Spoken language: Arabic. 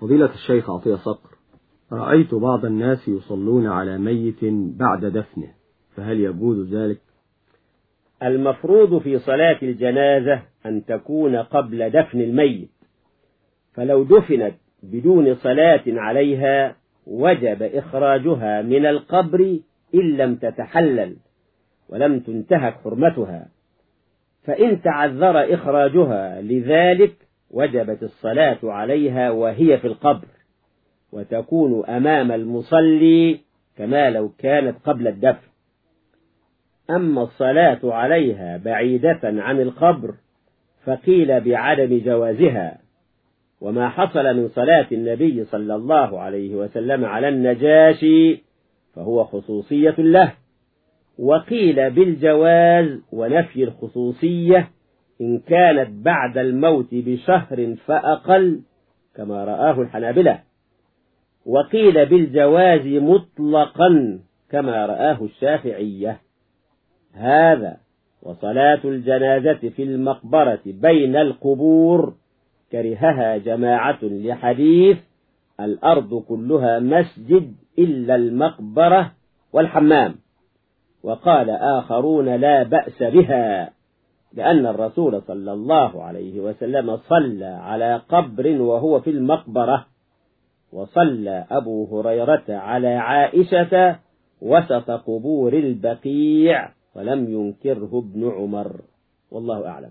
فضيلة الشيخ عطية صقر رأيت بعض الناس يصلون على ميت بعد دفنه فهل يجوز ذلك؟ المفروض في صلاة الجنازة أن تكون قبل دفن الميت فلو دفنت بدون صلاة عليها وجب إخراجها من القبر إن لم تتحلل ولم تنتهك حرمتها فإن تعذر إخراجها لذلك وجبت الصلاة عليها وهي في القبر وتكون أمام المصلي كما لو كانت قبل الدفن. أما الصلاة عليها بعيدة عن القبر فقيل بعدم جوازها. وما حصل من صلاة النبي صلى الله عليه وسلم على النجاشي فهو خصوصية له. وقيل بالجواز ونفي الخصوصية إن كانت بعد الموت بشهر فأقل كما رآه الحنابلة. وقيل بالجواز مطلقا كما رآه الشافعية. هذا وصلاة الجنازة في المقبرة بين القبور كرهها جماعة لحديث الأرض كلها مسجد إلا المقبرة والحمام. وقال آخرون لا بأس بها. لأن الرسول صلى الله عليه وسلم صلى على قبر وهو في المقبرة وصلى أبو هريرة على عائشة وسط قبور البقيع ولم ينكره ابن عمر. والله أعلم.